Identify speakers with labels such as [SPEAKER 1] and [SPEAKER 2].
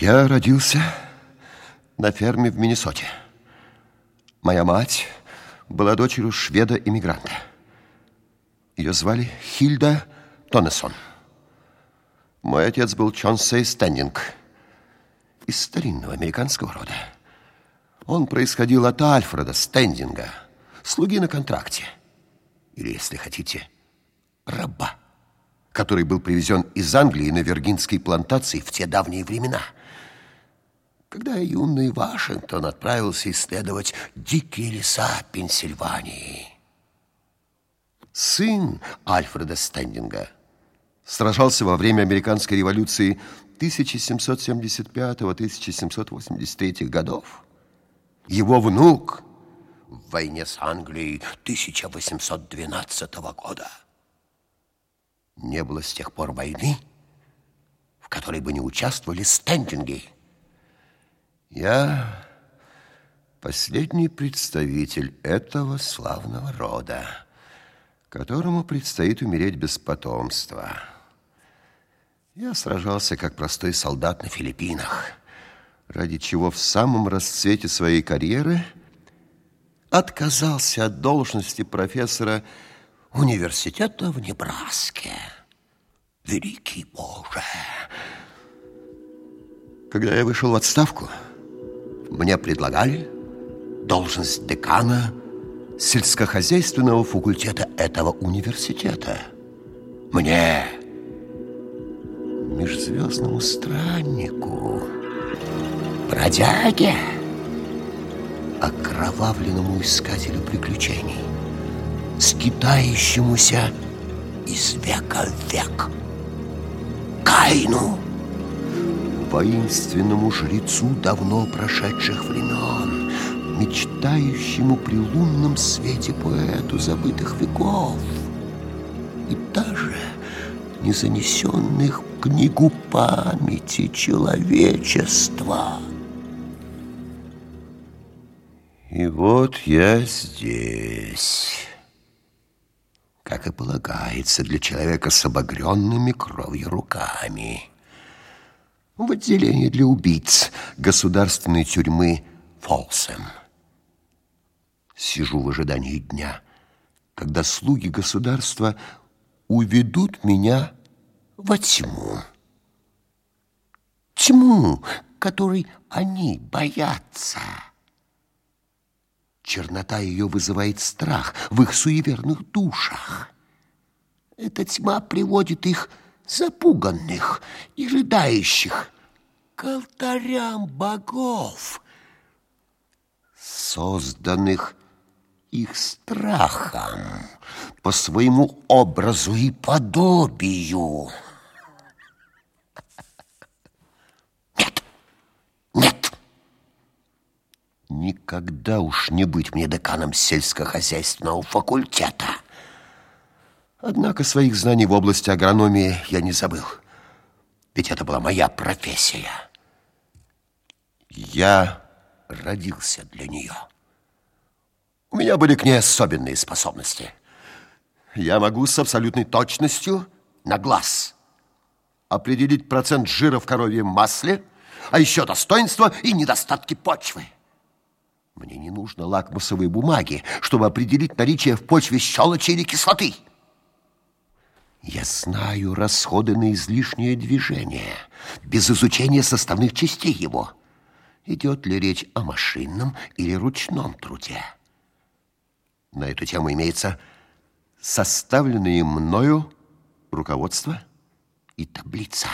[SPEAKER 1] Я родился на ферме в Миннесоте. Моя мать была дочерью шведа-иммигранта. Ее звали Хильда Тоннесон. Мой отец был Чонсей Стендинг из старинного американского рода. Он происходил от Альфреда Стендинга, слуги на контракте. Или, если хотите, раба, который был привезен из Англии на Виргинской плантации в те давние времена. Когда юный Вашингтон отправился исследовать дикие леса Пенсильвании. Сын Альфреда Стендинга сражался во время американской революции 1775-1783 годов. Его внук в войне с Англией 1812 года. Не было с тех пор войны, в которой бы не участвовали стендинги. Я последний представитель этого славного рода, которому предстоит умереть без потомства. Я сражался как простой солдат на Филиппинах, ради чего в самом расцвете своей карьеры отказался от должности профессора университета в Небраске. Великий Боже! Когда я вышел в отставку, мне предлагали должность декана сельскохозяйственного факультета этого университета. Мне, межзвездному страннику, бродяге, окровавленному искателю приключений, скитающемуся из века в век, Каину, воинственному жрецу давно прошедших времен, мечтающему при лунном свете поэту забытых веков и даже не занесенных в книгу памяти человечества. И вот я здесь, как и полагается для человека с обогренными кровью руками, в отделении для убийц государственной тюрьмы Фолсем. Сижу в ожидании дня, когда слуги государства уведут меня во тьму. Тьму, которой они боятся. Чернота ее вызывает страх в их суеверных душах. Эта тьма приводит их запуганных и рыдающих к алтарям богов, созданных их страхом по своему образу и подобию. Никогда уж не быть мне деканом сельскохозяйственного факультета. Однако своих знаний в области агрономии я не забыл. Ведь это была моя профессия. Я родился для нее. У меня были к ней особенные способности. Я могу с абсолютной точностью на глаз определить процент жира в коровьем масле, а еще достоинства и недостатки почвы. Мне не нужно лакмусовой бумаги, чтобы определить наличие в почве щелочи или кислоты. Я знаю расходы на излишнее движение, без изучения составных частей его. Идет ли речь о машинном или ручном труде? На эту тему имеется составленные мною руководство и таблица.